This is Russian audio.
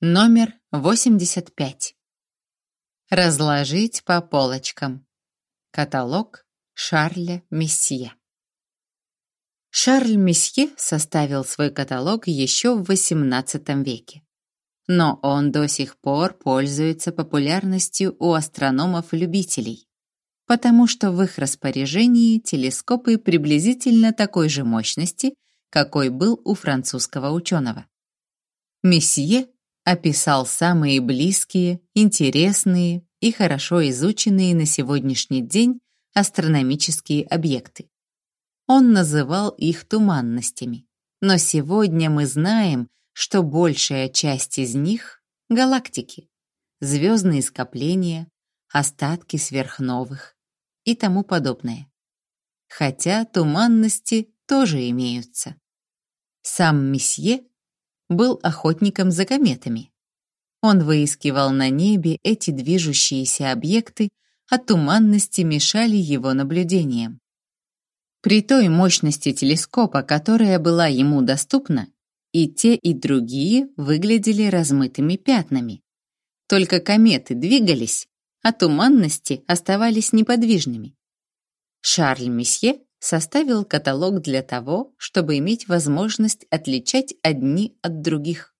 Номер 85. Разложить по полочкам. Каталог Шарля Месье. Шарль Месье составил свой каталог еще в XVIII веке. Но он до сих пор пользуется популярностью у астрономов-любителей, потому что в их распоряжении телескопы приблизительно такой же мощности, какой был у французского ученого. Месье описал самые близкие, интересные и хорошо изученные на сегодняшний день астрономические объекты. Он называл их туманностями. Но сегодня мы знаем, что большая часть из них — галактики, звездные скопления, остатки сверхновых и тому подобное. Хотя туманности тоже имеются. Сам месье был охотником за кометами. Он выискивал на небе эти движущиеся объекты, а туманности мешали его наблюдениям. При той мощности телескопа, которая была ему доступна, и те, и другие выглядели размытыми пятнами. Только кометы двигались, а туманности оставались неподвижными. Шарль Месье составил каталог для того, чтобы иметь возможность отличать одни от других.